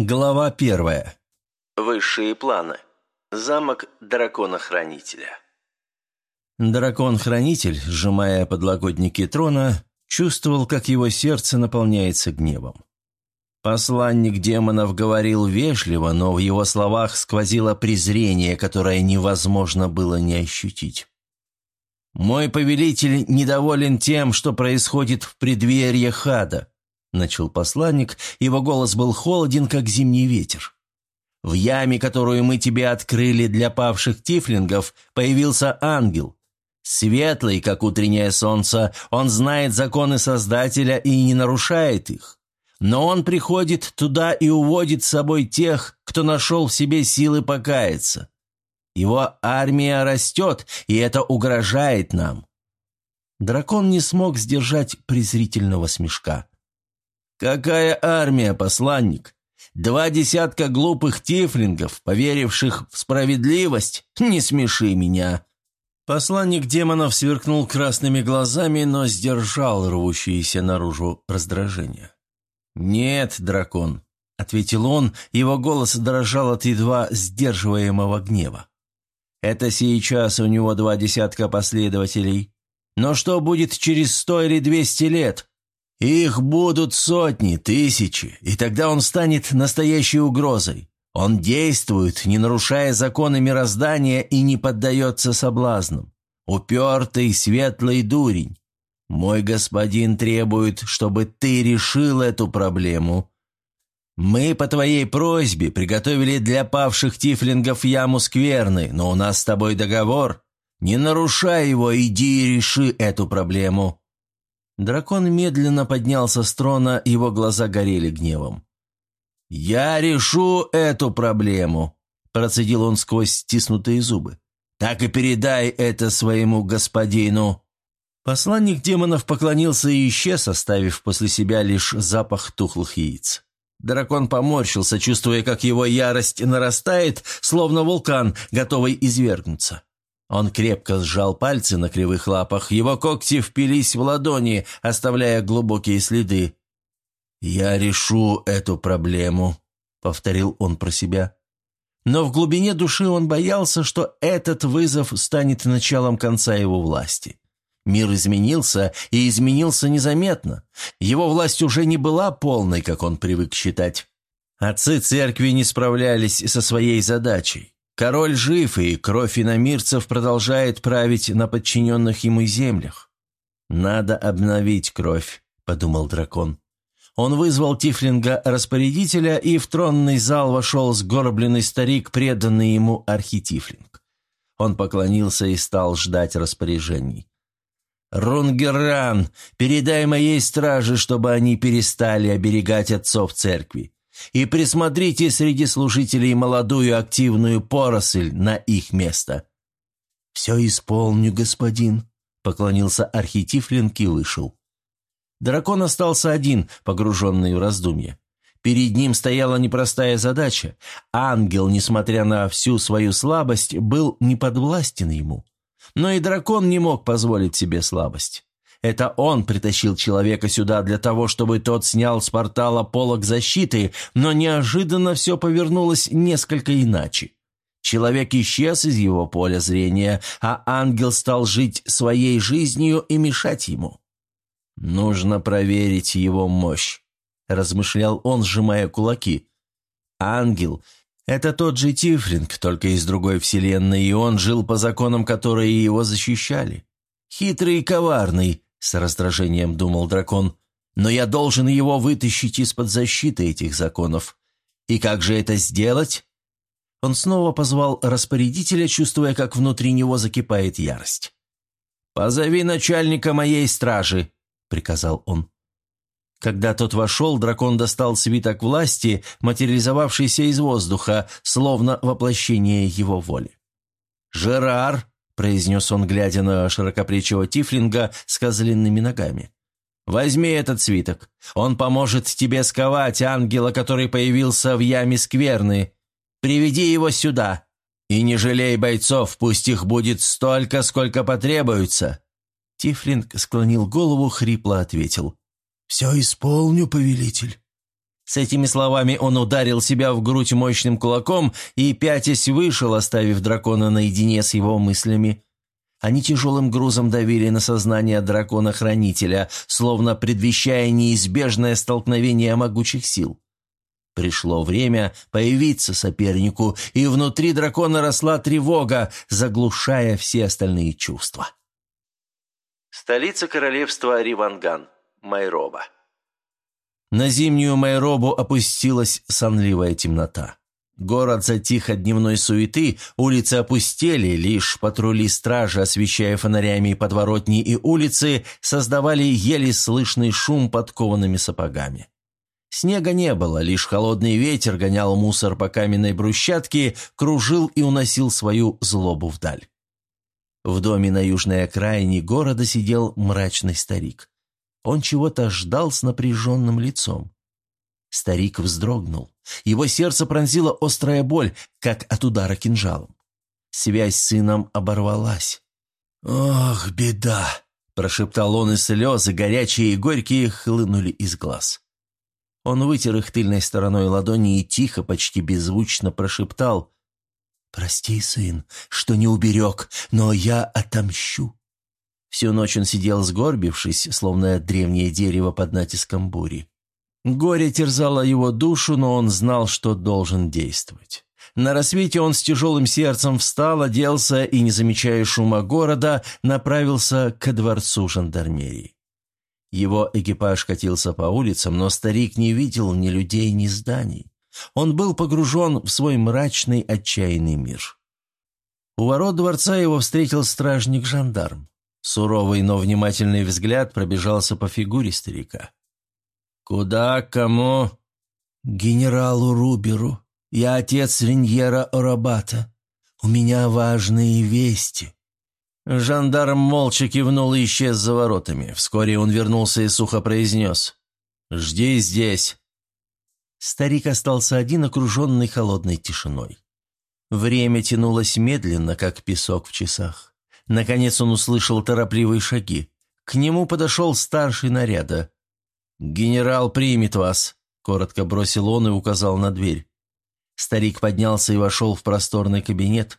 Глава первая. Высшие планы. Замок дракона-хранителя. Дракон-хранитель, сжимая подлокотники трона, чувствовал, как его сердце наполняется гневом. Посланник демонов говорил вежливо, но в его словах сквозило презрение, которое невозможно было не ощутить. «Мой повелитель недоволен тем, что происходит в преддверии хада», — начал посланник, его голос был холоден, как зимний ветер. «В яме, которую мы тебе открыли для павших тифлингов, появился ангел. Светлый, как утреннее солнце, он знает законы Создателя и не нарушает их. Но он приходит туда и уводит с собой тех, кто нашел в себе силы покаяться. Его армия растет, и это угрожает нам». Дракон не смог сдержать презрительного смешка. «Какая армия, посланник? Два десятка глупых тифлингов, поверивших в справедливость? Не смеши меня!» Посланник демонов сверкнул красными глазами, но сдержал рвущееся наружу раздражение. «Нет, дракон», — ответил он, его голос дрожал от едва сдерживаемого гнева. «Это сейчас у него два десятка последователей. Но что будет через сто или двести лет? Их будут сотни, тысячи, и тогда он станет настоящей угрозой. Он действует, не нарушая законы мироздания и не поддается соблазнам. Упертый, светлый дурень. Мой господин требует, чтобы ты решил эту проблему. Мы по твоей просьбе приготовили для павших тифлингов яму скверны, но у нас с тобой договор. Не нарушай его, иди и реши эту проблему. Дракон медленно поднялся с трона, его глаза горели гневом. «Я решу эту проблему», – процедил он сквозь стиснутые зубы. «Так и передай это своему господину». Посланник демонов поклонился и исчез, оставив после себя лишь запах тухлых яиц. Дракон поморщился, чувствуя, как его ярость нарастает, словно вулкан, готовый извергнуться. Он крепко сжал пальцы на кривых лапах, его когти впились в ладони, оставляя глубокие следы. «Я решу эту проблему», — повторил он про себя. Но в глубине души он боялся, что этот вызов станет началом конца его власти. Мир изменился, и изменился незаметно. Его власть уже не была полной, как он привык считать. Отцы церкви не справлялись со своей задачей. Король жив, и кровь иномирцев продолжает править на подчиненных ему землях. «Надо обновить кровь», — подумал дракон. Он вызвал Тифлинга-распорядителя, и в тронный зал вошел сгорбленный старик, преданный ему архитифлинг. Он поклонился и стал ждать распоряжений. «Рунгеран, передай моей страже, чтобы они перестали оберегать отцов церкви и присмотрите среди служителей молодую активную поросль на их место». «Все исполню, господин», — поклонился архитифлинг и вышел. Дракон остался один, погруженный в раздумье. Перед ним стояла непростая задача. Ангел, несмотря на всю свою слабость, был неподвластен ему. Но и дракон не мог позволить себе слабость. Это он притащил человека сюда для того, чтобы тот снял с портала полог защиты, но неожиданно все повернулось несколько иначе. Человек исчез из его поля зрения, а ангел стал жить своей жизнью и мешать ему. «Нужно проверить его мощь», – размышлял он, сжимая кулаки. «Ангел – это тот же Тифлинг, только из другой вселенной, и он жил по законам, которые его защищали. Хитрый и коварный, — с раздражением думал дракон. «Но я должен его вытащить из-под защиты этих законов. И как же это сделать?» Он снова позвал распорядителя, чувствуя, как внутри него закипает ярость. «Позови начальника моей стражи», — приказал он. Когда тот вошел, дракон достал свиток власти, материализовавшийся из воздуха, словно воплощение его воли. «Жерар», произнес он, глядя на широкоплечего тифлинга с козлиными ногами. «Возьми этот свиток. Он поможет тебе сковать ангела, который появился в яме скверны. Приведи его сюда. И не жалей бойцов, пусть их будет столько, сколько потребуется». Тифлинг склонил голову, хрипло ответил. «Все исполню, повелитель». С этими словами он ударил себя в грудь мощным кулаком и, пятясь, вышел, оставив дракона наедине с его мыслями. Они тяжелым грузом давили на сознание дракона-хранителя, словно предвещая неизбежное столкновение могучих сил. Пришло время появиться сопернику, и внутри дракона росла тревога, заглушая все остальные чувства. Столица королевства Риванган, Майроба. На зимнюю Майробу опустилась сонливая темнота. Город затих от дневной суеты, улицы опустели, лишь патрули стражи, освещая фонарями подворотни и улицы, создавали еле слышный шум подкованными сапогами. Снега не было, лишь холодный ветер гонял мусор по каменной брусчатке, кружил и уносил свою злобу вдаль. В доме на южной окраине города сидел мрачный старик. Он чего-то ждал с напряженным лицом. Старик вздрогнул. Его сердце пронзила острая боль, как от удара кинжалом. Связь с сыном оборвалась. «Ох, беда!» – прошептал он, и слезы, горячие и горькие, хлынули из глаз. Он вытер их тыльной стороной ладони и тихо, почти беззвучно прошептал «Прости, сын, что не уберег, но я отомщу». Всю ночь он сидел сгорбившись, словно древнее дерево под натиском бури. Горе терзало его душу, но он знал, что должен действовать. На рассвете он с тяжелым сердцем встал, оделся и, не замечая шума города, направился ко дворцу жандармерии. Его экипаж катился по улицам, но старик не видел ни людей, ни зданий. Он был погружен в свой мрачный, отчаянный мир. У ворот дворца его встретил стражник-жандарм. Суровый, но внимательный взгляд пробежался по фигуре старика. «Куда? Кому?» «Генералу Руберу. Я отец Риньера Орабата. У меня важные вести». Жандарм молча кивнул и исчез за воротами. Вскоре он вернулся и сухо произнес. «Жди здесь». Старик остался один, окруженный холодной тишиной. Время тянулось медленно, как песок в часах. Наконец он услышал торопливые шаги. К нему подошел старший наряда. «Генерал примет вас», — коротко бросил он и указал на дверь. Старик поднялся и вошел в просторный кабинет.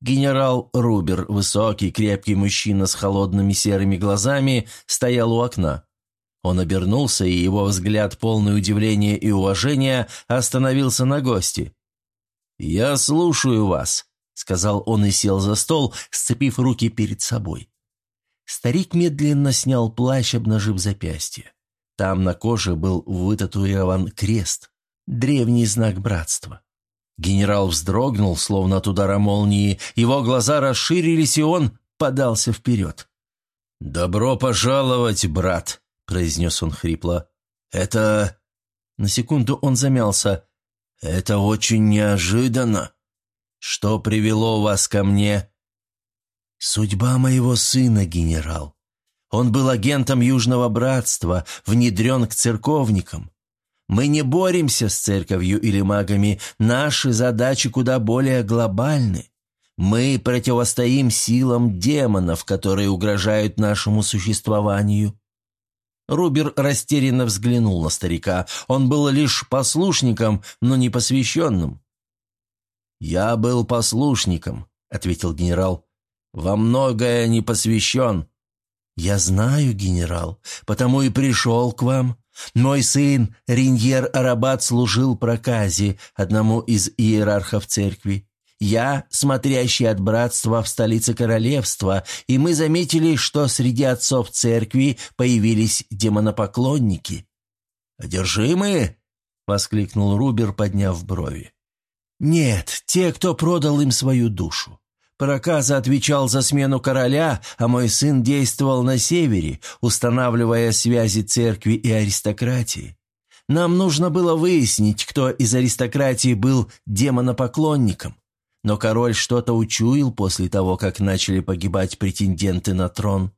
Генерал Рубер, высокий, крепкий мужчина с холодными серыми глазами, стоял у окна. Он обернулся, и его взгляд, полный удивления и уважения, остановился на гости. «Я слушаю вас», — сказал он и сел за стол, сцепив руки перед собой. Старик медленно снял плащ, обнажив запястье. Там на коже был вытатуирован крест, древний знак братства. Генерал вздрогнул, словно от удара молнии, его глаза расширились, и он подался вперед. «Добро пожаловать, брат», — произнес он хрипло. «Это...» На секунду он замялся. «Это очень неожиданно. Что привело вас ко мне?» «Судьба моего сына, генерал. Он был агентом Южного Братства, внедрен к церковникам. Мы не боремся с церковью или магами, наши задачи куда более глобальны. Мы противостоим силам демонов, которые угрожают нашему существованию». Рубер растерянно взглянул на старика. Он был лишь послушником, но не посвященным. «Я был послушником», — ответил генерал. «Во многое не посвящен. «Я знаю, генерал, потому и пришел к вам. Мой сын Риньер Арабат служил проказе, одному из иерархов церкви. Я, смотрящий от братства в столице королевства, и мы заметили, что среди отцов церкви появились демонопоклонники». «Одержимые?» — воскликнул Рубер, подняв брови. «Нет, те, кто продал им свою душу. Проказа отвечал за смену короля, а мой сын действовал на севере, устанавливая связи церкви и аристократии. Нам нужно было выяснить, кто из аристократии был демонопоклонником. Но король что-то учуял после того, как начали погибать претенденты на трон.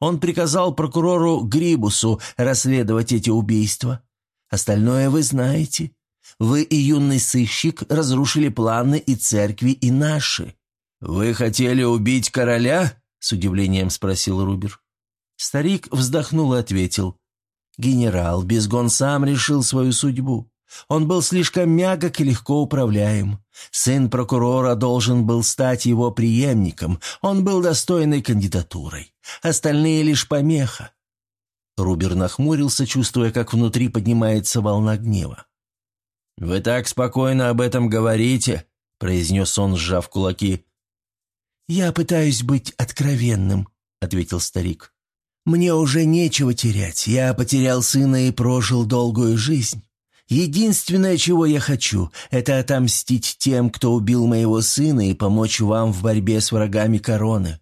Он приказал прокурору Грибусу расследовать эти убийства. Остальное вы знаете. Вы и юный сыщик разрушили планы и церкви, и наши. «Вы хотели убить короля?» – с удивлением спросил Рубер. Старик вздохнул и ответил. «Генерал Безгон сам решил свою судьбу. Он был слишком мягок и легко управляем. Сын прокурора должен был стать его преемником. Он был достойной кандидатурой. Остальные лишь помеха. Рубер нахмурился, чувствуя, как внутри поднимается волна гнева. «Вы так спокойно об этом говорите», — произнес он, сжав кулаки. «Я пытаюсь быть откровенным», — ответил старик. «Мне уже нечего терять. Я потерял сына и прожил долгую жизнь. Единственное, чего я хочу, это отомстить тем, кто убил моего сына и помочь вам в борьбе с врагами короны.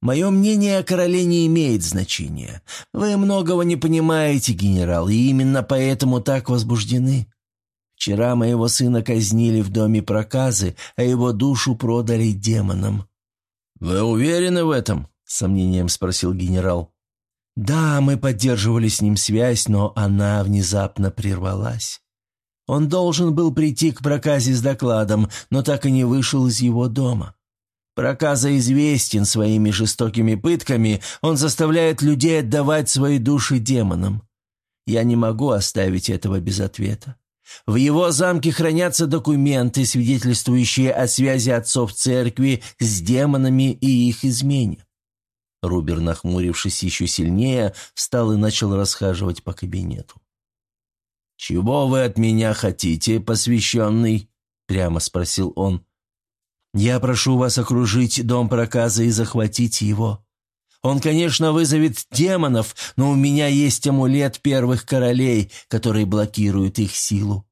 Мое мнение о короле не имеет значения. Вы многого не понимаете, генерал, и именно поэтому так возбуждены. Вчера моего сына казнили в доме проказы, а его душу продали демонам». «Вы уверены в этом?» — с сомнением спросил генерал. «Да, мы поддерживали с ним связь, но она внезапно прервалась. Он должен был прийти к проказе с докладом, но так и не вышел из его дома. Проказа известен своими жестокими пытками, он заставляет людей отдавать свои души демонам. Я не могу оставить этого без ответа. В его замке хранятся документы, свидетельствующие о связи отцов церкви с демонами и их измене. Рубер, нахмурившись еще сильнее, встал и начал расхаживать по кабинету. «Чего вы от меня хотите, посвященный?» — прямо спросил он. «Я прошу вас окружить дом проказа и захватить его. Он, конечно, вызовет демонов, но у меня есть амулет первых королей, который блокирует их силу.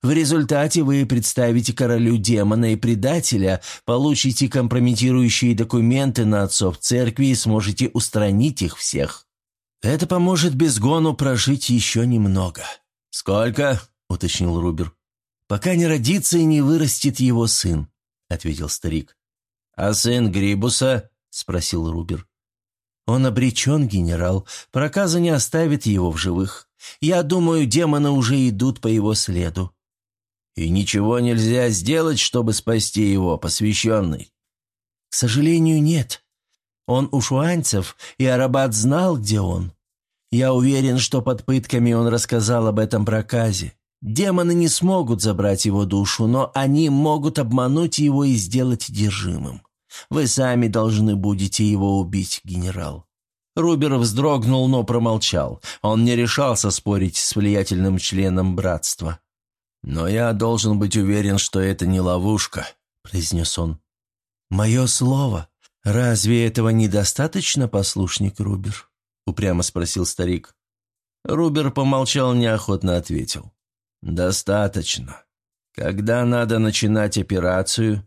В результате вы представите королю демона и предателя, получите компрометирующие документы на отцов церкви и сможете устранить их всех. Это поможет Безгону прожить еще немного». «Сколько?» — уточнил Рубер. «Пока не родится и не вырастет его сын», — ответил старик. «А сын Грибуса?» — спросил Рубер. Он обречен, генерал. Проказа не оставит его в живых. Я думаю, демоны уже идут по его следу. И ничего нельзя сделать, чтобы спасти его, посвященный. К сожалению, нет. Он у шуанцев, и Арабат знал, где он. Я уверен, что под пытками он рассказал об этом проказе. Демоны не смогут забрать его душу, но они могут обмануть его и сделать держимым. Вы сами должны будете его убить, генерал». Рубер вздрогнул, но промолчал. Он не решался спорить с влиятельным членом братства. «Но я должен быть уверен, что это не ловушка», — произнес он. «Мое слово. Разве этого недостаточно, послушник Рубер?» — упрямо спросил старик. Рубер помолчал, неохотно ответил. «Достаточно. Когда надо начинать операцию?»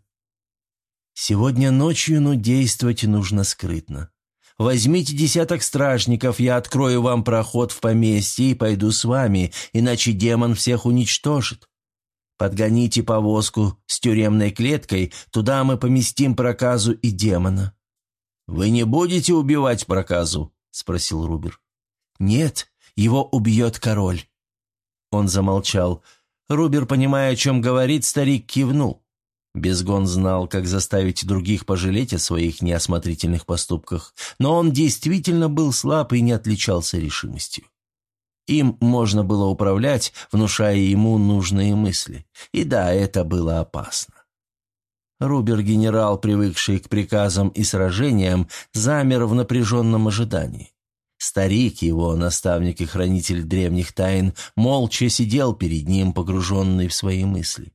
Сегодня ночью, но действовать нужно скрытно. Возьмите десяток стражников, я открою вам проход в поместье и пойду с вами, иначе демон всех уничтожит. Подгоните повозку с тюремной клеткой, туда мы поместим проказу и демона». «Вы не будете убивать проказу?» – спросил Рубер. «Нет, его убьет король». Он замолчал. Рубер, понимая, о чем говорит, старик кивнул. Безгон знал, как заставить других пожалеть о своих неосмотрительных поступках, но он действительно был слаб и не отличался решимостью. Им можно было управлять, внушая ему нужные мысли. И да, это было опасно. Рубер-генерал, привыкший к приказам и сражениям, замер в напряженном ожидании. Старик, его наставник и хранитель древних тайн, молча сидел перед ним, погруженный в свои мысли.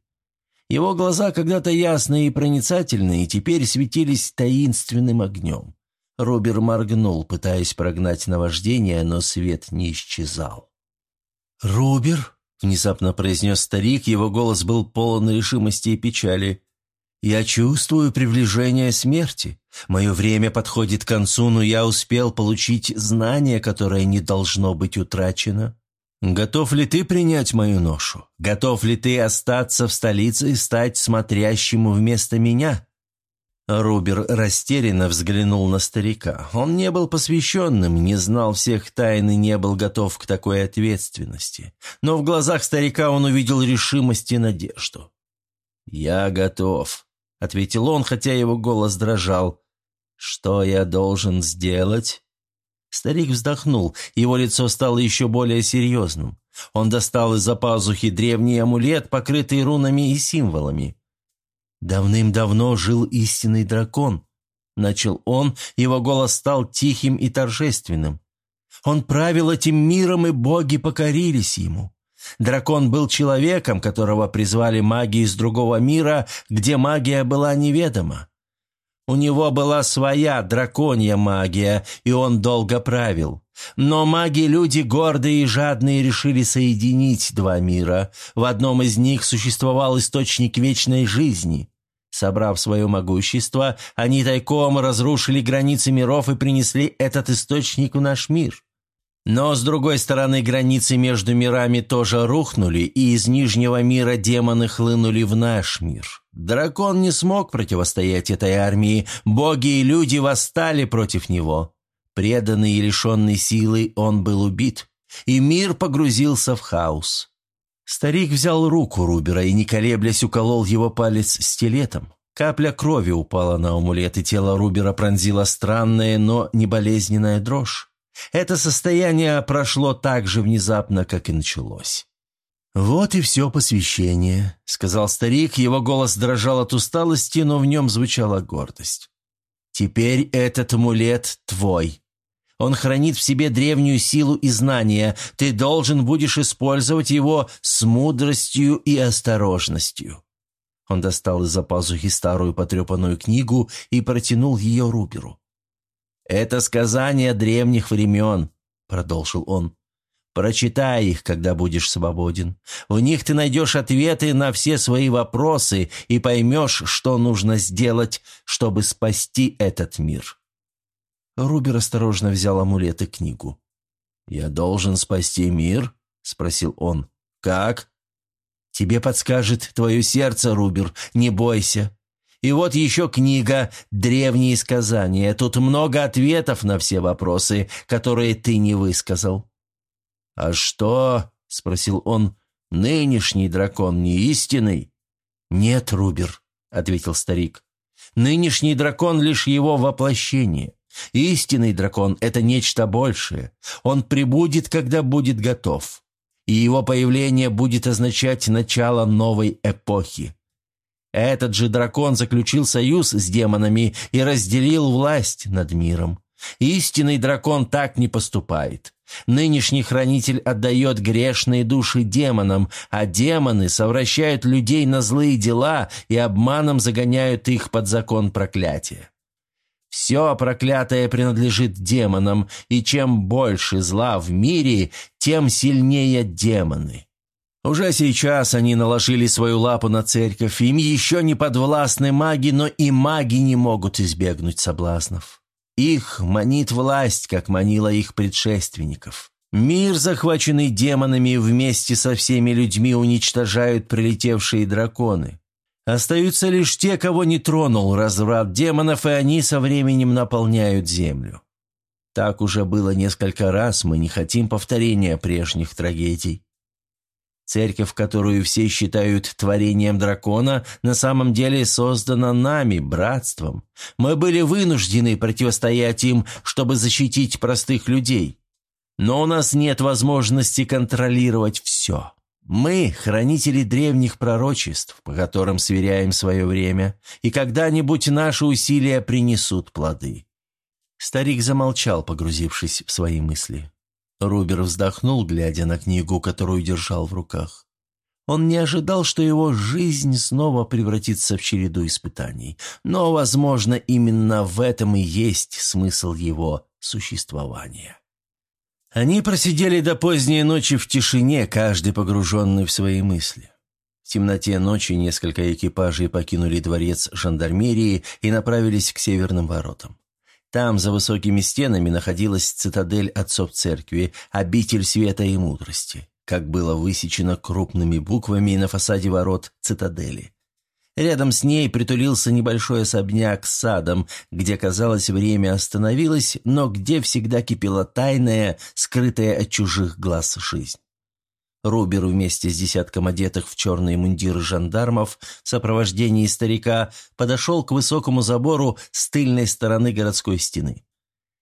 Его глаза, когда-то ясные и проницательные, теперь светились таинственным огнем. Робер моргнул, пытаясь прогнать наваждение, но свет не исчезал. «Робер?» — внезапно произнес старик, его голос был полон решимости и печали. «Я чувствую приближение смерти. Мое время подходит к концу, но я успел получить знание, которое не должно быть утрачено. Готов ли ты принять мою ношу? Готов ли ты остаться в столице и стать смотрящим вместо меня?» Рубер растерянно взглянул на старика. Он не был посвященным, не знал всех тайн и не был готов к такой ответственности. Но в глазах старика он увидел решимость и надежду. «Я готов», — ответил он, хотя его голос дрожал. «Что я должен сделать?» Старик вздохнул, его лицо стало еще более серьезным. Он достал из-за пазухи древний амулет, покрытый рунами и символами. «Давным-давно жил истинный дракон», — начал он, его голос стал тихим и торжественным. «Он правил этим миром, и боги покорились ему. Дракон был человеком, которого призвали маги из другого мира, где магия была неведома. У него была своя драконья магия, и он долго правил. Но маги-люди гордые и жадные решили соединить два мира. В одном из них существовал источник вечной жизни. Собрав свое могущество, они тайком разрушили границы миров и принесли этот источник в наш мир. Но, с другой стороны, границы между мирами тоже рухнули, и из Нижнего мира демоны хлынули в наш мир. Дракон не смог противостоять этой армии, боги и люди восстали против него. Преданный и лишенный силы, он был убит, и мир погрузился в хаос. Старик взял руку Рубера и, не колеблясь, уколол его палец стилетом. Капля крови упала на амулет, и тело Рубера пронзила странная, но не болезненная дрожь. Это состояние прошло так же внезапно, как и началось. «Вот и все посвящение», — сказал старик, его голос дрожал от усталости, но в нем звучала гордость. «Теперь этот амулет твой. Он хранит в себе древнюю силу и знания. Ты должен будешь использовать его с мудростью и осторожностью». Он достал из-за пазухи старую потрепанную книгу и протянул ее Руберу. «Это сказания древних времен», — продолжил он. «Прочитай их, когда будешь свободен. В них ты найдешь ответы на все свои вопросы и поймешь, что нужно сделать, чтобы спасти этот мир». Рубер осторожно взял амулет и книгу. «Я должен спасти мир?» — спросил он. «Как?» «Тебе подскажет твое сердце, Рубер, не бойся. И вот еще книга «Древние сказания». Тут много ответов на все вопросы, которые ты не высказал». «А что?» — спросил он. «Нынешний дракон не истинный?» «Нет, Рубер», — ответил старик. «Нынешний дракон — лишь его воплощение. Истинный дракон — это нечто большее. Он прибудет, когда будет готов. И его появление будет означать начало новой эпохи. Этот же дракон заключил союз с демонами и разделил власть над миром. Истинный дракон так не поступает. Нынешний хранитель отдает грешные души демонам, а демоны совращают людей на злые дела и обманом загоняют их под закон проклятия. Все проклятое принадлежит демонам, и чем больше зла в мире, тем сильнее демоны. Уже сейчас они наложили свою лапу на церковь, им еще не подвластны маги, но и маги не могут избегнуть соблазнов. Их манит власть, как манила их предшественников. Мир, захваченный демонами, вместе со всеми людьми уничтожают прилетевшие драконы. Остаются лишь те, кого не тронул разврат демонов, и они со временем наполняют землю. Так уже было несколько раз, мы не хотим повторения прежних трагедий. Церковь, которую все считают творением дракона, на самом деле создана нами, братством. Мы были вынуждены противостоять им, чтобы защитить простых людей. Но у нас нет возможности контролировать все. Мы – хранители древних пророчеств, по которым сверяем свое время, и когда-нибудь наши усилия принесут плоды». Старик замолчал, погрузившись в свои мысли. Рубер вздохнул, глядя на книгу, которую держал в руках. Он не ожидал, что его жизнь снова превратится в череду испытаний. Но, возможно, именно в этом и есть смысл его существования. Они просидели до поздней ночи в тишине, каждый погруженный в свои мысли. В темноте ночи несколько экипажей покинули дворец жандармерии и направились к северным воротам. Там, за высокими стенами, находилась цитадель отцов церкви, обитель света и мудрости, как было высечено крупными буквами на фасаде ворот цитадели. Рядом с ней притулился небольшой особняк с садом, где, казалось, время остановилось, но где всегда кипела тайная, скрытая от чужих глаз жизнь. Рубер вместе с десятком одетых в черные мундиры жандармов в сопровождении старика подошел к высокому забору с тыльной стороны городской стены.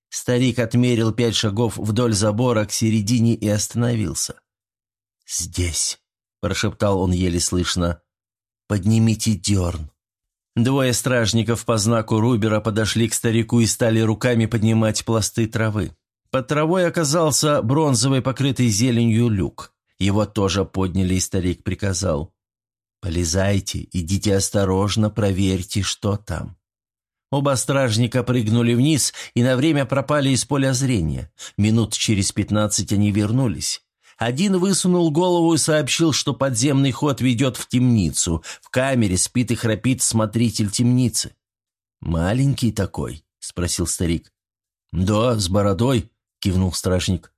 Старик отмерил пять шагов вдоль забора к середине и остановился. «Здесь», — прошептал он еле слышно. «Поднимите дерн». Двое стражников по знаку Рубера подошли к старику и стали руками поднимать пласты травы. Под травой оказался бронзовый, покрытый зеленью люк. Его тоже подняли, и старик приказал. «Полезайте, идите осторожно, проверьте, что там». Оба стражника прыгнули вниз и на время пропали из поля зрения. Минут через пятнадцать они вернулись. Один высунул голову и сообщил, что подземный ход ведет в темницу. В камере спит и храпит смотритель темницы. «Маленький такой?» – спросил старик. «Да, с бородой», – кивнул стражник.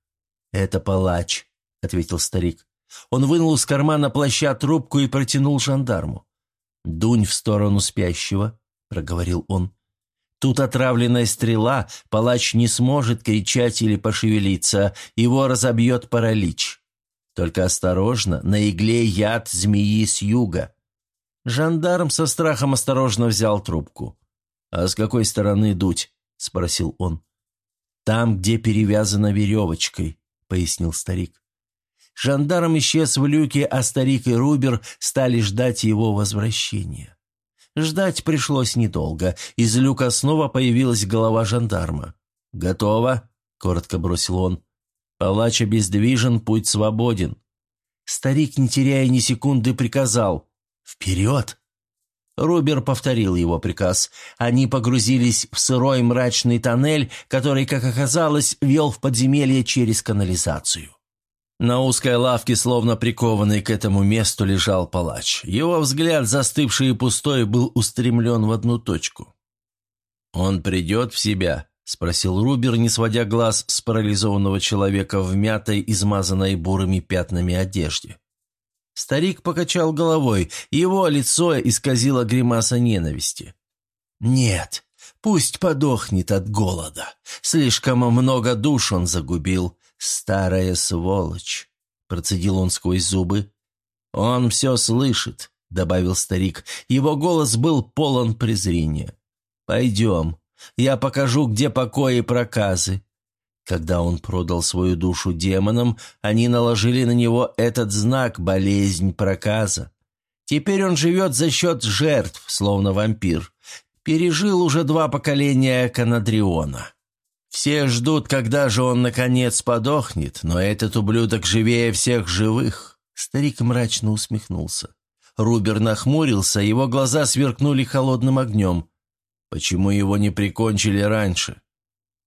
«Это палач», – ответил старик. Он вынул из кармана плаща трубку и протянул жандарму. «Дунь в сторону спящего», — проговорил он. «Тут отравленная стрела, палач не сможет кричать или пошевелиться, его разобьет паралич. Только осторожно, на игле яд змеи с юга». Жандарм со страхом осторожно взял трубку. «А с какой стороны дуть?» — спросил он. «Там, где перевязано веревочкой», — пояснил старик. Жандарм исчез в люке, а старик и Рубер стали ждать его возвращения. Ждать пришлось недолго. Из люка снова появилась голова жандарма. «Готово», — коротко бросил он. «Палач обездвижен, путь свободен». Старик, не теряя ни секунды, приказал «Вперед!». Рубер повторил его приказ. Они погрузились в сырой мрачный тоннель, который, как оказалось, вел в подземелье через канализацию. На узкой лавке, словно прикованный к этому месту, лежал палач. Его взгляд, застывший и пустой, был устремлен в одну точку. «Он придет в себя?» – спросил Рубер, не сводя глаз с парализованного человека в мятой, измазанной бурыми пятнами одежде. Старик покачал головой, его лицо исказило гримаса ненависти. «Нет, пусть подохнет от голода. Слишком много душ он загубил. «Старая сволочь!» – процедил он сквозь зубы. «Он все слышит», – добавил старик. Его голос был полон презрения. «Пойдем, я покажу, где покои проказы». Когда он продал свою душу демонам, они наложили на него этот знак «болезнь проказа». Теперь он живет за счет жертв, словно вампир. Пережил уже два поколения Канадриона. Все ждут, когда же он, наконец, подохнет, но этот ублюдок живее всех живых». Старик мрачно усмехнулся. Рубер нахмурился, его глаза сверкнули холодным огнем. «Почему его не прикончили раньше?»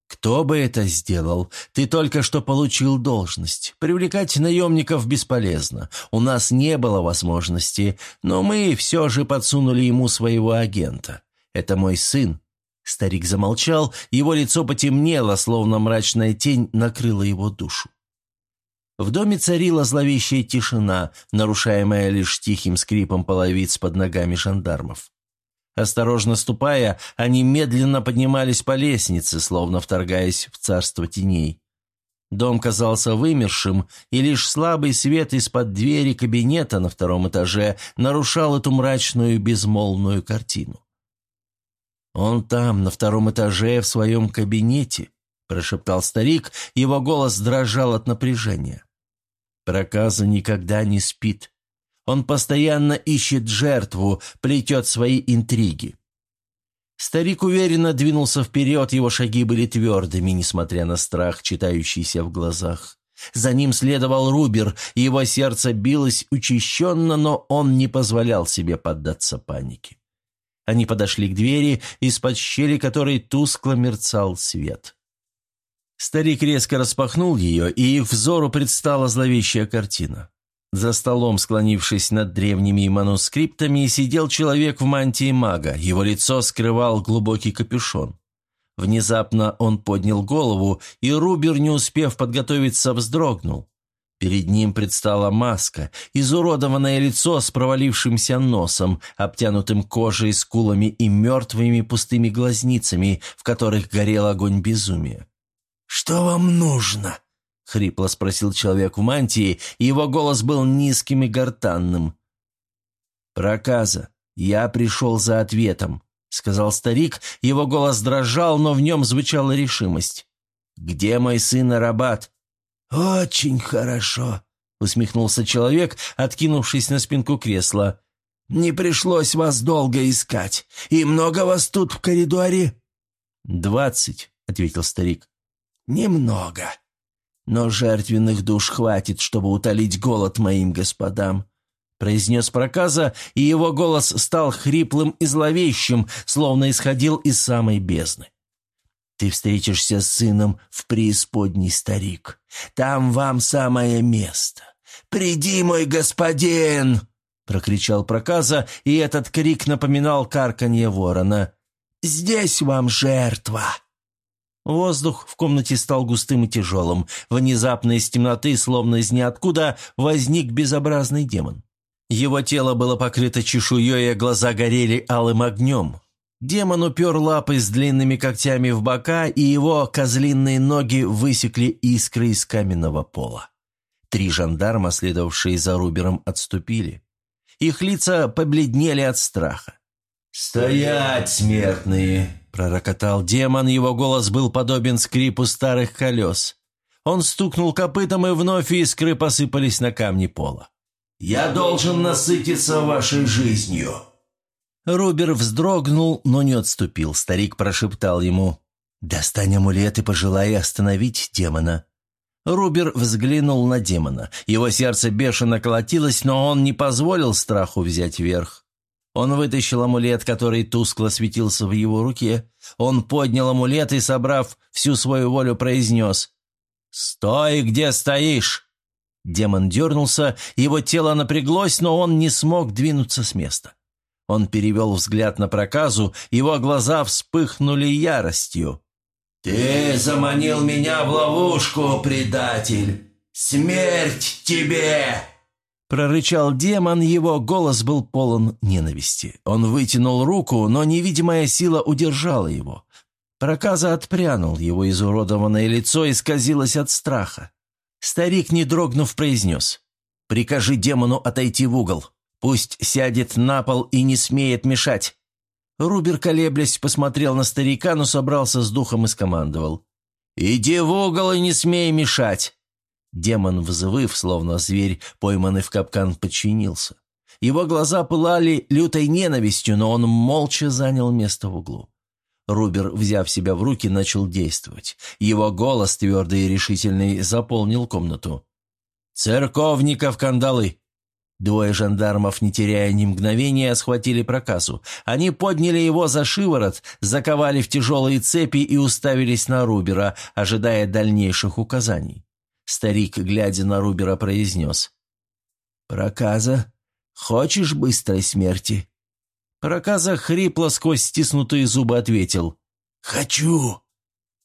«Кто бы это сделал? Ты только что получил должность. Привлекать наемников бесполезно. У нас не было возможности, но мы все же подсунули ему своего агента. Это мой сын, Старик замолчал, его лицо потемнело, словно мрачная тень накрыла его душу. В доме царила зловещая тишина, нарушаемая лишь тихим скрипом половиц под ногами жандармов. Осторожно ступая, они медленно поднимались по лестнице, словно вторгаясь в царство теней. Дом казался вымершим, и лишь слабый свет из-под двери кабинета на втором этаже нарушал эту мрачную безмолвную картину. «Он там, на втором этаже, в своем кабинете», – прошептал старик, его голос дрожал от напряжения. «Проказа никогда не спит. Он постоянно ищет жертву, плетет свои интриги». Старик уверенно двинулся вперед, его шаги были твердыми, несмотря на страх, читающийся в глазах. За ним следовал Рубер, его сердце билось учащенно, но он не позволял себе поддаться панике. Они подошли к двери, из-под щели которой тускло мерцал свет. Старик резко распахнул ее, и взору предстала зловещая картина. За столом, склонившись над древними манускриптами, сидел человек в мантии мага, его лицо скрывал глубокий капюшон. Внезапно он поднял голову, и Рубер, не успев подготовиться, вздрогнул. Перед ним предстала маска, изуродованное лицо с провалившимся носом, обтянутым кожей, скулами и мертвыми пустыми глазницами, в которых горел огонь безумия. «Что вам нужно?» — хрипло спросил человек в мантии, и его голос был низким и гортанным. «Проказа. Я пришел за ответом», — сказал старик. Его голос дрожал, но в нем звучала решимость. «Где мой сын Арабат?» «Очень хорошо», — усмехнулся человек, откинувшись на спинку кресла. «Не пришлось вас долго искать. И много вас тут в коридоре?» «Двадцать», — ответил старик. «Немного. Но жертвенных душ хватит, чтобы утолить голод моим господам», — произнес проказа, и его голос стал хриплым и зловещим, словно исходил из самой бездны. «Ты встретишься с сыном в преисподней, старик. Там вам самое место. Приди, мой господин!» — прокричал проказа, и этот крик напоминал карканье ворона. «Здесь вам жертва!» Воздух в комнате стал густым и тяжелым. Внезапно из темноты, словно из ниоткуда, возник безобразный демон. Его тело было покрыто чешуей, а глаза горели алым огнем. Демон упер лапы с длинными когтями в бока, и его козлиные ноги высекли искры из каменного пола. Три жандарма, следовавшие за Рубером, отступили. Их лица побледнели от страха. «Стоять, смертные!» – пророкотал демон, его голос был подобен скрипу старых колес. Он стукнул копытом, и вновь искры посыпались на камни пола. «Я должен насытиться вашей жизнью!» Рубер вздрогнул, но не отступил. Старик прошептал ему «Достань амулет и пожелай остановить демона». Рубер взглянул на демона. Его сердце бешено колотилось, но он не позволил страху взять верх. Он вытащил амулет, который тускло светился в его руке. Он поднял амулет и, собрав всю свою волю, произнес «Стой, где стоишь!» Демон дернулся, его тело напряглось, но он не смог двинуться с места. Он перевел взгляд на проказу, его глаза вспыхнули яростью. «Ты заманил меня в ловушку, предатель! Смерть тебе!» Прорычал демон, его голос был полон ненависти. Он вытянул руку, но невидимая сила удержала его. Проказа отпрянул, его изуродованное лицо исказилось от страха. Старик, не дрогнув, произнес. «Прикажи демону отойти в угол. Пусть сядет на пол и не смеет мешать». Рубер, колеблясь, посмотрел на старика, но собрался с духом и скомандовал. «Иди в угол и не смей мешать!» Демон, взвыв, словно зверь, пойманный в капкан, подчинился. Его глаза пылали лютой ненавистью, но он молча занял место в углу. Рубер, взяв себя в руки, начал действовать. Его голос, твердый и решительный, заполнил комнату. «Церковников кандалы! Двое жандармов, не теряя ни мгновения, схватили проказу. Они подняли его за шиворот, заковали в тяжелые цепи и уставились на Рубера, ожидая дальнейших указаний. Старик, глядя на Рубера, произнес. «Проказа, хочешь быстрой смерти?» Проказа хрипло сквозь стиснутые зубы ответил. «Хочу!»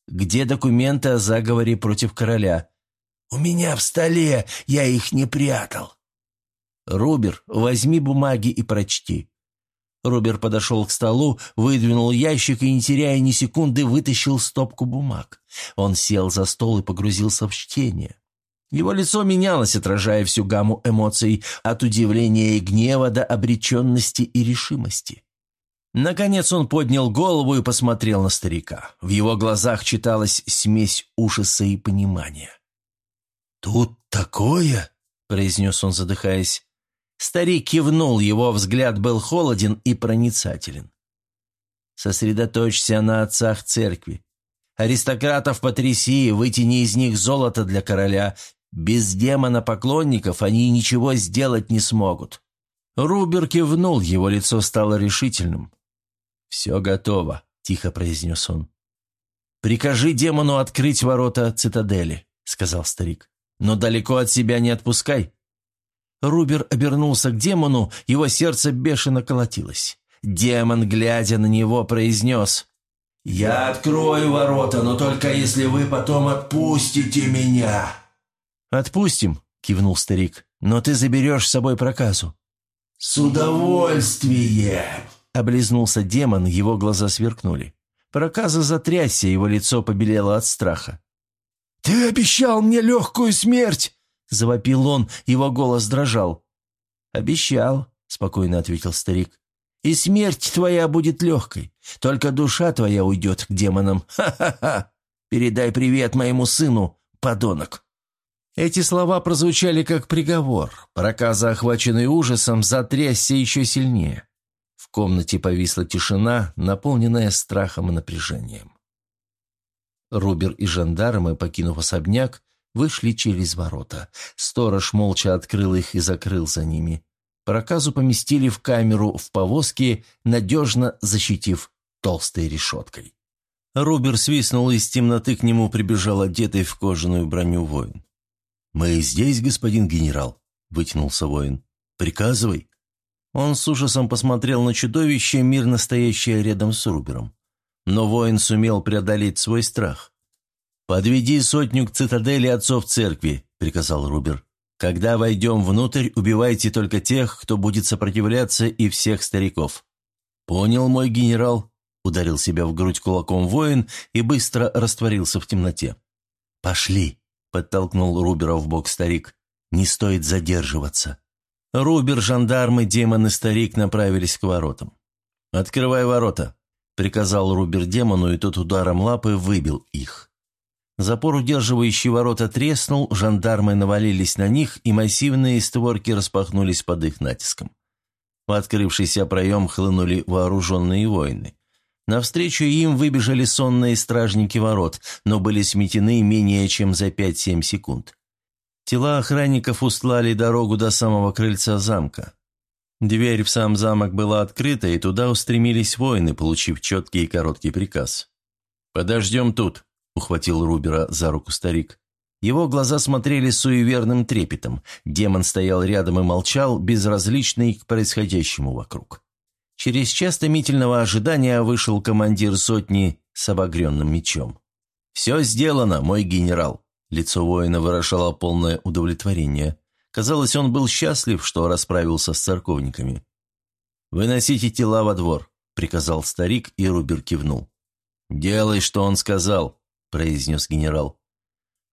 «Где документы о заговоре против короля?» «У меня в столе, я их не прятал». «Рубер, возьми бумаги и прочти». Рубер подошел к столу, выдвинул ящик и, не теряя ни секунды, вытащил стопку бумаг. Он сел за стол и погрузился в чтение. Его лицо менялось, отражая всю гамму эмоций, от удивления и гнева до обреченности и решимости. Наконец он поднял голову и посмотрел на старика. В его глазах читалась смесь ужаса и понимания. «Тут такое?» – произнес он, задыхаясь. Старик кивнул, его взгляд был холоден и проницателен. «Сосредоточься на отцах церкви. Аристократов потряси, вытяни из них золото для короля. Без демона поклонников они ничего сделать не смогут». Рубер кивнул, его лицо стало решительным. «Все готово», — тихо произнес он. «Прикажи демону открыть ворота цитадели», — сказал старик. «Но далеко от себя не отпускай. Рубер обернулся к демону, его сердце бешено колотилось. Демон, глядя на него, произнес «Я открою ворота, но только если вы потом отпустите меня». «Отпустим», — кивнул старик, — «но ты заберешь с собой проказу». «С удовольствием», — облизнулся демон, его глаза сверкнули. Проказа затрясся, его лицо побелело от страха. «Ты обещал мне легкую смерть!» – завопил он, его голос дрожал. «Обещал», – спокойно ответил старик. «И смерть твоя будет легкой, только душа твоя уйдет к демонам. Ха-ха-ха! Передай привет моему сыну, подонок!» Эти слова прозвучали как приговор. Проказа, охваченный ужасом, затрясся еще сильнее. В комнате повисла тишина, наполненная страхом и напряжением. Рубер и жандармы, покинув особняк, вышли через ворота. Сторож молча открыл их и закрыл за ними. Проказу поместили в камеру в повозке, надежно защитив толстой решеткой. Рубер свистнул, из темноты к нему прибежал одетый в кожаную броню воин. «Мы здесь, господин генерал», — вытянулся воин. «Приказывай». Он с ужасом посмотрел на чудовище, мирно стоящее рядом с Рубером. Но воин сумел преодолеть свой страх. «Подведи сотню к цитадели отцов церкви», — приказал Рубер. «Когда войдем внутрь, убивайте только тех, кто будет сопротивляться, и всех стариков». «Понял, мой генерал», — ударил себя в грудь кулаком воин и быстро растворился в темноте. «Пошли», — подтолкнул Рубера в бок старик. «Не стоит задерживаться». Рубер, жандармы, демон и старик направились к воротам. «Открывай ворота», — приказал Рубер демону, и тот ударом лапы выбил их. Запор, удерживающий ворота, треснул, жандармы навалились на них, и массивные створки распахнулись под их натиском. В открывшийся проем хлынули вооруженные воины. Навстречу им выбежали сонные стражники ворот, но были сметены менее чем за 5-7 секунд. Тела охранников устлали дорогу до самого крыльца замка. Дверь в сам замок была открыта, и туда устремились воины, получив четкий и короткий приказ. «Подождем тут», ухватил Рубера за руку старик. Его глаза смотрели суеверным трепетом. Демон стоял рядом и молчал, безразличный к происходящему вокруг. Через час томительного ожидания вышел командир сотни с обогренным мечом. «Все сделано, мой генерал!» Лицо воина выражало полное удовлетворение. Казалось, он был счастлив, что расправился с церковниками. «Выносите тела во двор», — приказал старик, и Рубер кивнул. «Делай, что он сказал», – произнес генерал.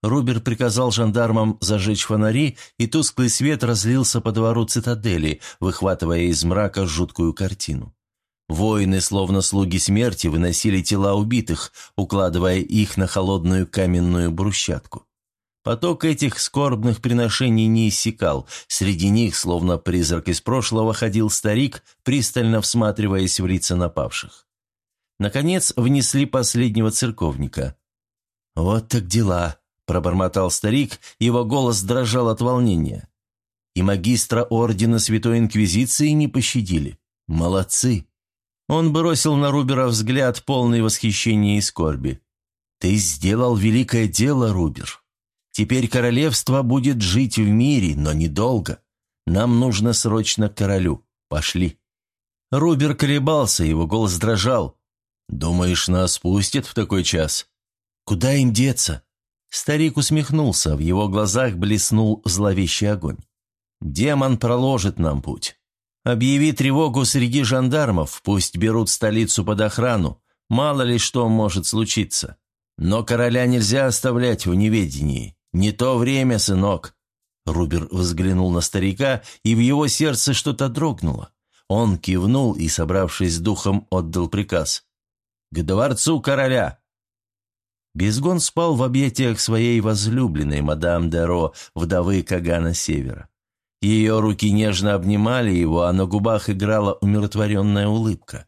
Рубер приказал жандармам зажечь фонари, и тусклый свет разлился по двору цитадели, выхватывая из мрака жуткую картину. Воины, словно слуги смерти, выносили тела убитых, укладывая их на холодную каменную брусчатку. Поток этих скорбных приношений не иссякал. Среди них, словно призрак из прошлого, ходил старик, пристально всматриваясь в лица напавших. Наконец внесли последнего церковника. «Вот так дела», – пробормотал старик, его голос дрожал от волнения. «И магистра Ордена Святой Инквизиции не пощадили. Молодцы!» Он бросил на Рубера взгляд, полный восхищения и скорби. «Ты сделал великое дело, Рубер. Теперь королевство будет жить в мире, но недолго. Нам нужно срочно к королю. Пошли». Рубер колебался, его голос дрожал. «Думаешь, нас пустят в такой час?» Куда им деться?» Старик усмехнулся, в его глазах блеснул зловещий огонь. «Демон проложит нам путь. Объяви тревогу среди жандармов, пусть берут столицу под охрану, мало ли что может случиться. Но короля нельзя оставлять в неведении. Не то время, сынок». Рубер взглянул на старика, и в его сердце что-то дрогнуло. Он кивнул и, собравшись с духом, отдал приказ. «К дворцу короля!» Безгон спал в объятиях своей возлюбленной, мадам Деро, вдовы Кагана Севера. Ее руки нежно обнимали его, а на губах играла умиротворенная улыбка.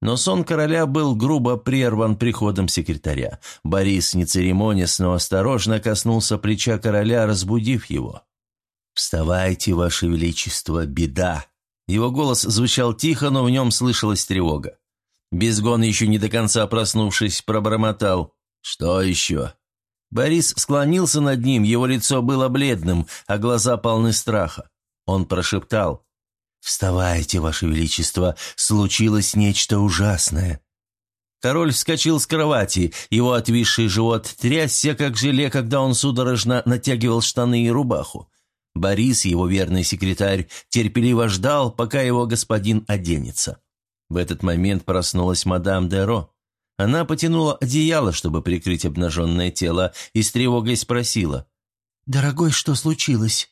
Но сон короля был грубо прерван приходом секретаря. Борис, не церемонясь, но осторожно коснулся плеча короля, разбудив его. «Вставайте, ваше величество, беда!» Его голос звучал тихо, но в нем слышалась тревога. Безгон, еще не до конца проснувшись, пробормотал. «Что еще?» Борис склонился над ним, его лицо было бледным, а глаза полны страха. Он прошептал. «Вставайте, Ваше Величество, случилось нечто ужасное». Король вскочил с кровати, его отвисший живот трясся, как желе, когда он судорожно натягивал штаны и рубаху. Борис, его верный секретарь, терпеливо ждал, пока его господин оденется. В этот момент проснулась мадам Деро. Она потянула одеяло, чтобы прикрыть обнаженное тело, и с тревогой спросила. «Дорогой, что случилось?»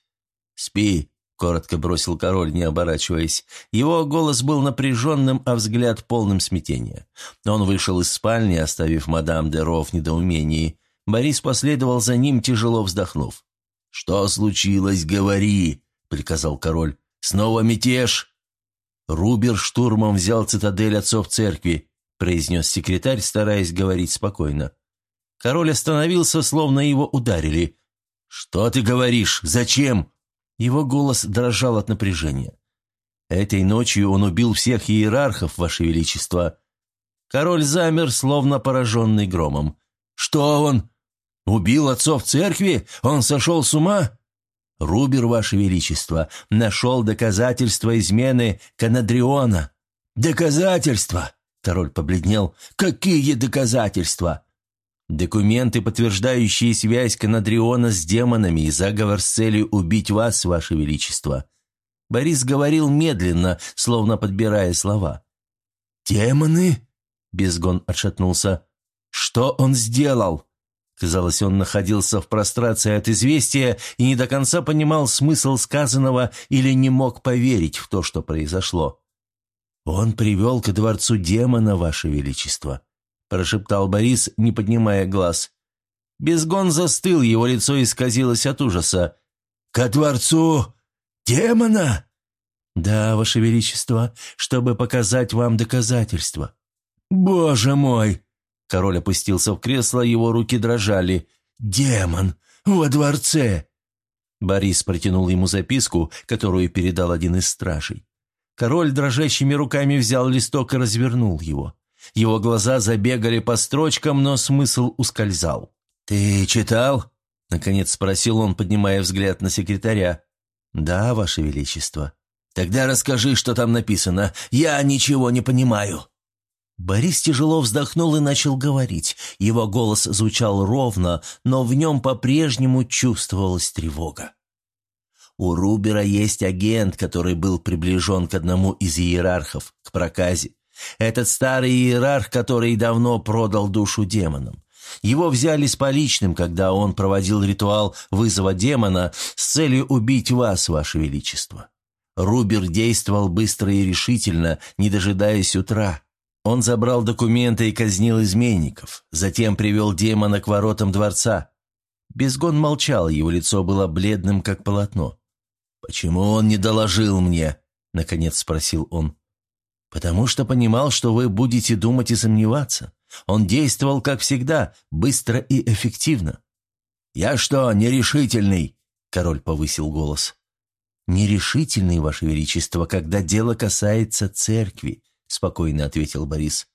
«Спи», — коротко бросил король, не оборачиваясь. Его голос был напряженным, а взгляд полным смятения. Он вышел из спальни, оставив мадам де Ро в недоумении. Борис последовал за ним, тяжело вздохнув. «Что случилось, говори!» — приказал король. «Снова мятеж?» «Рубер штурмом взял цитадель отцов церкви», — произнес секретарь, стараясь говорить спокойно. Король остановился, словно его ударили. «Что ты говоришь? Зачем?» Его голос дрожал от напряжения. «Этой ночью он убил всех иерархов, Ваше Величество». Король замер, словно пораженный громом. «Что он? Убил отцов церкви? Он сошел с ума?» «Рубер, Ваше Величество, нашел доказательства измены Канадриона». «Доказательства?» – король побледнел. «Какие доказательства?» «Документы, подтверждающие связь Канадриона с демонами и заговор с целью убить вас, Ваше Величество». Борис говорил медленно, словно подбирая слова. «Демоны?» – Безгон отшатнулся. «Что он сделал?» Казалось, он находился в прострации от известия и не до конца понимал смысл сказанного или не мог поверить в то, что произошло. «Он привел ко дворцу демона, Ваше Величество», – прошептал Борис, не поднимая глаз. Безгон застыл, его лицо исказилось от ужаса. «Ко дворцу демона?» «Да, Ваше Величество, чтобы показать вам доказательства». «Боже мой!» Король опустился в кресло, его руки дрожали. «Демон! Во дворце!» Борис протянул ему записку, которую передал один из стражей. Король дрожащими руками взял листок и развернул его. Его глаза забегали по строчкам, но смысл ускользал. «Ты читал?» — наконец спросил он, поднимая взгляд на секретаря. «Да, Ваше Величество». «Тогда расскажи, что там написано. Я ничего не понимаю». Борис тяжело вздохнул и начал говорить. Его голос звучал ровно, но в нем по-прежнему чувствовалась тревога. У Рубера есть агент, который был приближен к одному из иерархов, к проказе. Этот старый иерарх, который давно продал душу демонам. Его взяли с поличным, когда он проводил ритуал вызова демона с целью убить вас, ваше величество. Рубер действовал быстро и решительно, не дожидаясь утра. Он забрал документы и казнил изменников, затем привел демона к воротам дворца. Безгон молчал, его лицо было бледным, как полотно. «Почему он не доложил мне?» — наконец спросил он. «Потому что понимал, что вы будете думать и сомневаться. Он действовал, как всегда, быстро и эффективно». «Я что, нерешительный?» — король повысил голос. «Нерешительный, Ваше Величество, когда дело касается церкви», – спокойно ответил Борис.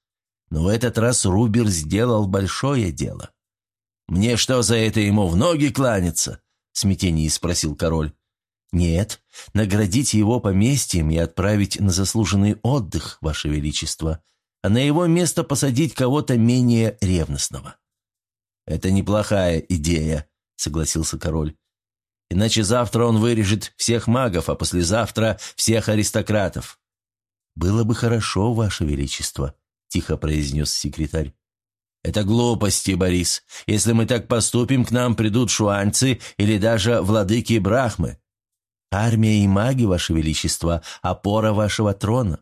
«Но в этот раз Рубер сделал большое дело». «Мне что за это ему в ноги кланяться?» – в спросил король. «Нет, наградить его поместьем и отправить на заслуженный отдых, Ваше Величество, а на его место посадить кого-то менее ревностного». «Это неплохая идея», — согласился король. «Иначе завтра он вырежет всех магов, а послезавтра всех аристократов. «Было бы хорошо, Ваше Величество», — тихо произнес секретарь. «Это глупости, Борис. Если мы так поступим, к нам придут шуанцы или даже владыки Брахмы. Армия и маги, Ваше Величество, опора вашего трона.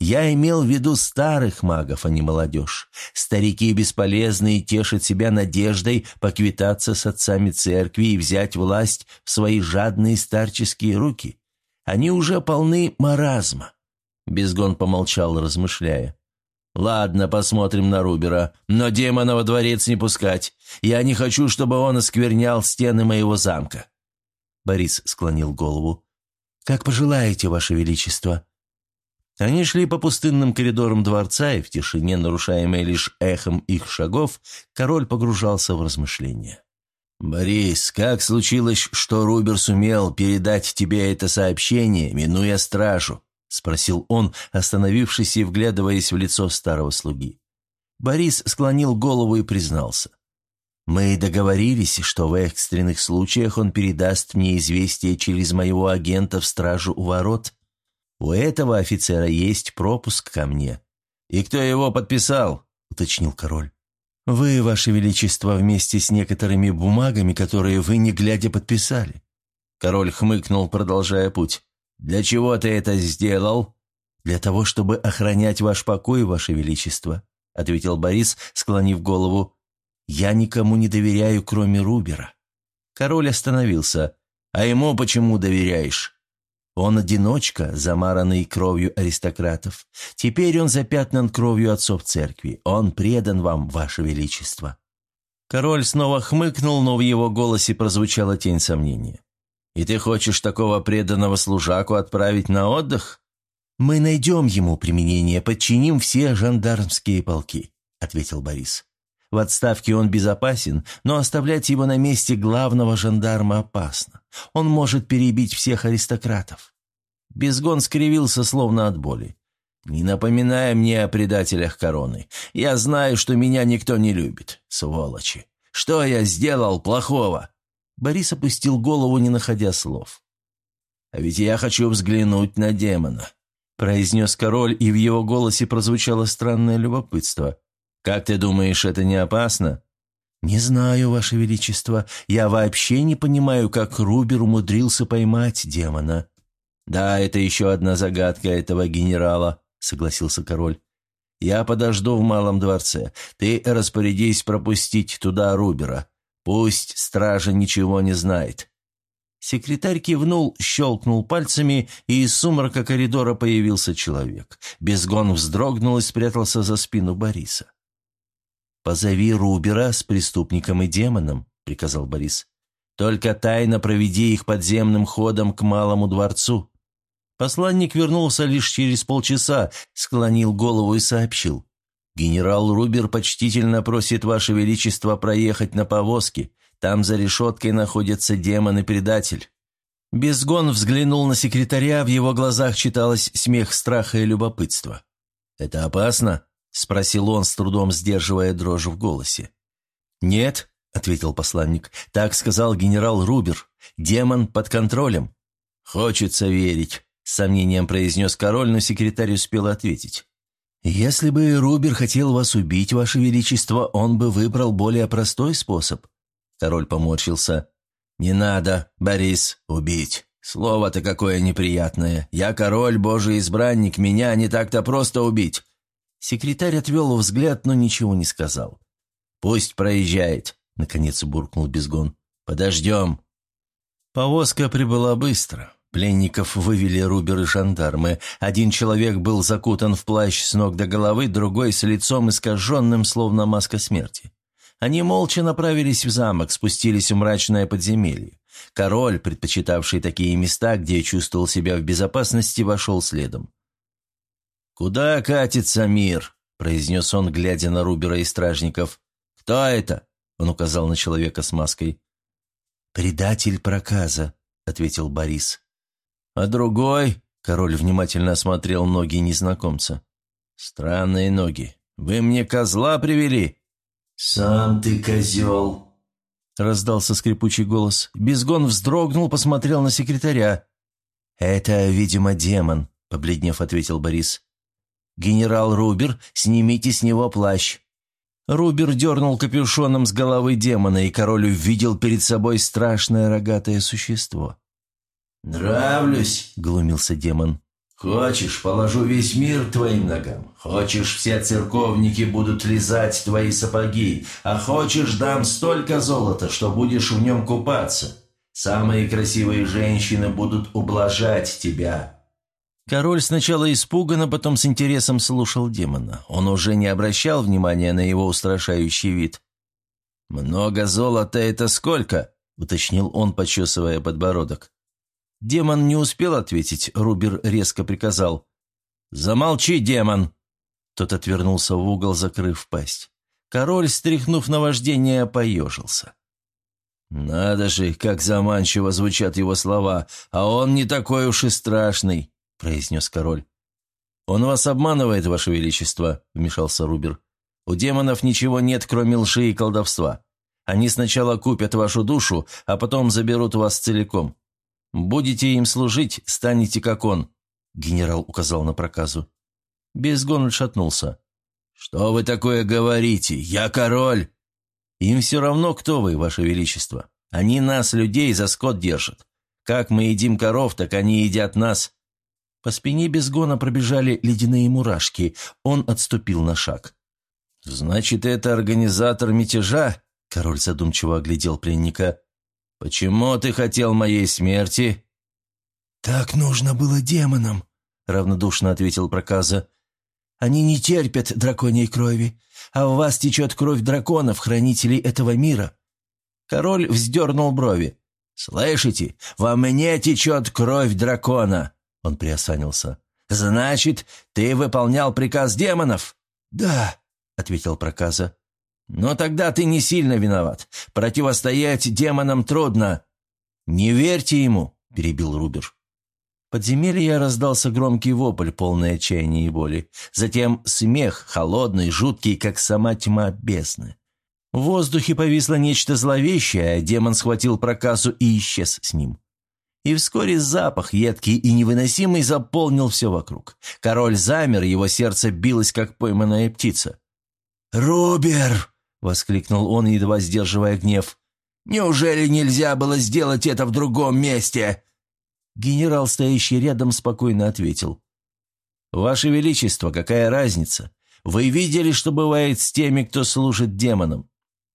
Я имел в виду старых магов, а не молодежь. Старики бесполезные тешат себя надеждой поквитаться с отцами церкви и взять власть в свои жадные старческие руки. Они уже полны маразма. Безгон помолчал, размышляя. «Ладно, посмотрим на Рубера, но демона во дворец не пускать. Я не хочу, чтобы он осквернял стены моего замка». Борис склонил голову. «Как пожелаете, Ваше Величество». Они шли по пустынным коридорам дворца, и в тишине, нарушаемой лишь эхом их шагов, король погружался в размышления. «Борис, как случилось, что Рубер сумел передать тебе это сообщение, минуя стражу?» – спросил он, остановившись и вглядываясь в лицо старого слуги. Борис склонил голову и признался. «Мы договорились, что в экстренных случаях он передаст мне известие через моего агента в стражу у ворот. У этого офицера есть пропуск ко мне». «И кто его подписал?» – уточнил король. «Вы, Ваше Величество, вместе с некоторыми бумагами, которые вы, не глядя, подписали». Король хмыкнул, продолжая путь. «Для чего ты это сделал?» «Для того, чтобы охранять ваш покой, ваше величество», — ответил Борис, склонив голову. «Я никому не доверяю, кроме Рубера». Король остановился. А ему почему доверяешь? Он одиночка, замаранный кровью аристократов. Теперь он запятнан кровью отцов церкви. Он предан вам, ваше величество». Король снова хмыкнул, но в его голосе прозвучала тень сомнения. «И ты хочешь такого преданного служаку отправить на отдых?» «Мы найдем ему применение, подчиним все жандармские полки», — ответил Борис. В отставке он безопасен, но оставлять его на месте главного жандарма опасно. Он может перебить всех аристократов. Безгон скривился, словно от боли. «Не напоминай мне о предателях короны. Я знаю, что меня никто не любит. Сволочи! Что я сделал плохого?» Борис опустил голову, не находя слов. «А ведь я хочу взглянуть на демона», — произнес король, и в его голосе прозвучало странное любопытство. Как ты думаешь, это не опасно?» «Не знаю, Ваше Величество. Я вообще не понимаю, как Рубер умудрился поймать демона». «Да, это еще одна загадка этого генерала», — согласился король. «Я подожду в Малом дворце. Ты распорядись пропустить туда Рубера. Пусть стража ничего не знает». Секретарь кивнул, щелкнул пальцами, и из сумрака коридора появился человек. Безгон вздрогнул и спрятался за спину Бориса. «Позови Рубера с преступником и демоном», — приказал Борис. «Только тайно проведи их подземным ходом к Малому дворцу». Посланник вернулся лишь через полчаса, склонил голову и сообщил. «Генерал Рубер почтительно просит Ваше Величество проехать на повозке. Там за решеткой находится демон и предатель». Безгон взглянул на секретаря, в его глазах читалось смех страха и любопытства. «Это опасно?» — спросил он, с трудом сдерживая дрожь в голосе. «Нет», — ответил посланник, — «так сказал генерал Рубер. Демон под контролем». «Хочется верить», — с сомнением произнес король, но секретарь успел ответить. «Если бы Рубер хотел вас убить, ваше величество, он бы выбрал более простой способ». Король поморщился. «Не надо, Борис, убить. Слово-то какое неприятное. Я король, божий избранник, меня не так-то просто убить. Секретарь отвел взгляд, но ничего не сказал. «Пусть проезжает», — наконец буркнул Безгон. «Подождем». Повозка прибыла быстро. Пленников вывели руберы жандармы. Один человек был закутан в плащ с ног до головы, другой с лицом искаженным, словно маска смерти. Они молча направились в замок, спустились в мрачное подземелье. Король, предпочитавший такие места, где чувствовал себя в безопасности, вошел следом. «Куда катится мир?» – произнес он, глядя на Рубера и стражников. «Кто это?» – он указал на человека с маской. «Предатель проказа», – ответил Борис. «А другой?» – король внимательно осмотрел ноги незнакомца. «Странные ноги. Вы мне козла привели?» «Сам ты козел», — раздался скрипучий голос. Безгон вздрогнул, посмотрел на секретаря. «Это, видимо, демон», — побледнев ответил Борис. «Генерал Рубер, снимите с него плащ». Рубер дернул капюшоном с головы демона, и король увидел перед собой страшное рогатое существо. «Нравлюсь», — глумился демон. «Хочешь, положу весь мир твоим ногам. Хочешь, все церковники будут лизать твои сапоги. А хочешь, дам столько золота, что будешь в нем купаться. Самые красивые женщины будут ублажать тебя. Король сначала испуганно, потом с интересом слушал демона. Он уже не обращал внимания на его устрашающий вид. «Много золота — это сколько?» — уточнил он, почесывая подбородок. Демон не успел ответить, Рубер резко приказал. «Замолчи, демон!» Тот отвернулся в угол, закрыв пасть. Король, стряхнув наваждение, поежился. «Надо же, как заманчиво звучат его слова, а он не такой уж и страшный!» – произнес король. «Он вас обманывает, ваше величество», – вмешался Рубер. «У демонов ничего нет, кроме лжи и колдовства. Они сначала купят вашу душу, а потом заберут вас целиком. Будете им служить, станете как он», – генерал указал на проказу. Безгон шатнулся. «Что вы такое говорите? Я король!» «Им все равно, кто вы, ваше величество. Они нас, людей, за скот держат. Как мы едим коров, так они едят нас. По спине Безгона пробежали ледяные мурашки. Он отступил на шаг. «Значит, это организатор мятежа?» Король задумчиво оглядел пленника. «Почему ты хотел моей смерти?» «Так нужно было демонам», — равнодушно ответил проказа. «Они не терпят драконьей крови, а в вас течет кровь драконов, хранителей этого мира». Король вздернул брови. «Слышите, во мне течет кровь дракона!» Он приосанился. «Значит, ты выполнял приказ демонов?» «Да», — ответил проказа. «Но тогда ты не сильно виноват. Противостоять демонам трудно». «Не верьте ему», — перебил Рубер. подземелье раздался громкий вопль, полный отчаяния и боли. Затем смех, холодный, жуткий, как сама тьма бездны. В воздухе повисло нечто зловещее, а демон схватил проказу и исчез с ним. И вскоре запах, едкий и невыносимый, заполнил все вокруг. Король замер, его сердце билось, как пойманная птица. «Рубер!» — воскликнул он, едва сдерживая гнев. «Неужели нельзя было сделать это в другом месте?» Генерал, стоящий рядом, спокойно ответил. «Ваше Величество, какая разница? Вы видели, что бывает с теми, кто служит демонам?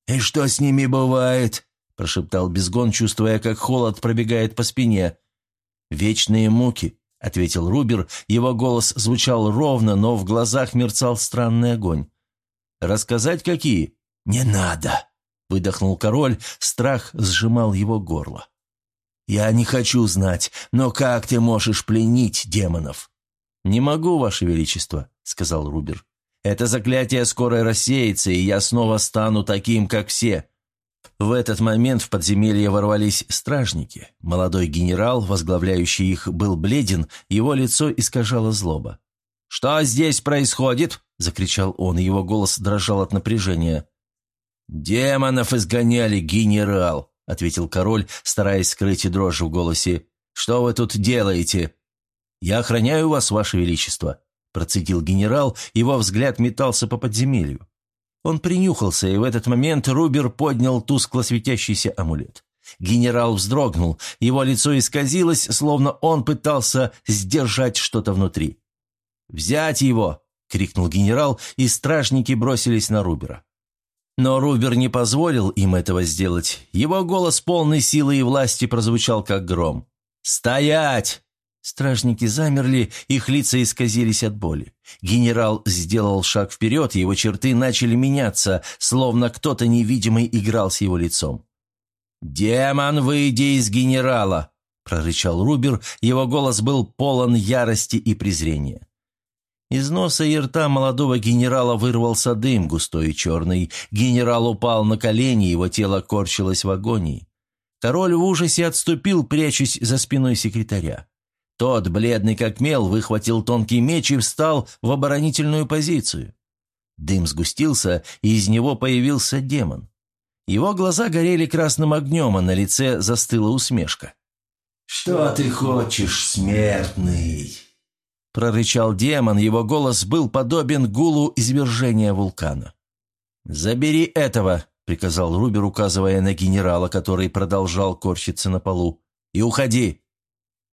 «И что с ними бывает?» – прошептал Безгон, чувствуя, как холод пробегает по спине. «Вечные муки», – ответил Рубер. Его голос звучал ровно, но в глазах мерцал странный огонь. «Рассказать какие?» «Не надо», – выдохнул король. Страх сжимал его горло. «Я не хочу знать, но как ты можешь пленить демонов?» «Не могу, Ваше Величество», — сказал Рубер. Это заклятие скоро рассеется, и я снова стану таким, как все». В этот момент в подземелье ворвались стражники. Молодой генерал, возглавляющий их, был бледен, его лицо искажало злоба. «Что здесь происходит?» – закричал он, его голос дрожал от напряжения. «Демонов изгоняли, генерал», – ответил король, стараясь скрыть дрожь в голосе. «Что вы тут делаете?» «Я охраняю вас, ваше величество», процедил генерал, его взгляд метался по подземелью. Он принюхался, и в этот момент Рубер поднял тускло светящийся амулет. Генерал вздрогнул, его лицо исказилось, словно он пытался сдержать что-то внутри. «Взять его!» — крикнул генерал, и стражники бросились на Рубера. Но Рубер не позволил им этого сделать. Его голос полной силы и власти прозвучал как гром. «Стоять!» Стражники замерли, их лица исказились от боли. Генерал сделал шаг вперед, его черты начали меняться, словно кто-то невидимый играл с его лицом. «Демон, выйди из генерала!» – прорычал Рубер, его голос был полон ярости и презрения. Из носа и рта молодого генерала вырвался дым, густой и черный. Генерал упал на колени, его тело корчилось в агонии. Король в ужасе отступил, прячась за спиной секретаря. Тот, бледный как мел, выхватил тонкий меч и встал в оборонительную позицию. Дым сгустился, и из него появился демон. Его глаза горели красным огнем, а на лице застыла усмешка. «Что ты хочешь, смертный?» Прорычал демон, его голос был подобен гулу извержения вулкана. «Забери этого!» — приказал Рубер, указывая на генерала, который продолжал корчиться на полу. «И уходи!»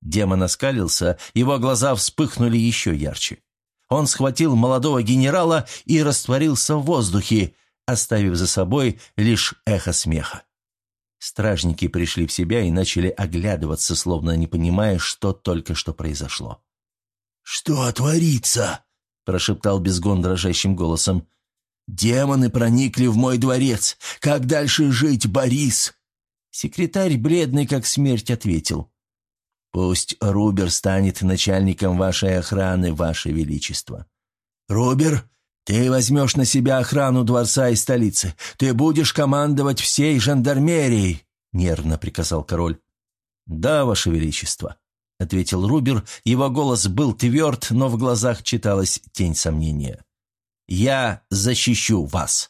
Демон оскалился, его глаза вспыхнули еще ярче. Он схватил молодого генерала и растворился в воздухе, оставив за собой лишь эхо смеха. Стражники пришли в себя и начали оглядываться, словно не понимая, что только что произошло. «Что творится?» – прошептал Безгон дрожащим голосом. «Демоны проникли в мой дворец. Как дальше жить, Борис?» Секретарь, бледный как смерть, ответил. Пусть Рубер станет начальником вашей охраны, ваше величество». «Рубер, ты возьмешь на себя охрану дворца и столицы. Ты будешь командовать всей жандармерией», — нервно приказал король. «Да, ваше величество», — ответил Рубер. Его голос был тверд, но в глазах читалась тень сомнения. «Я защищу вас».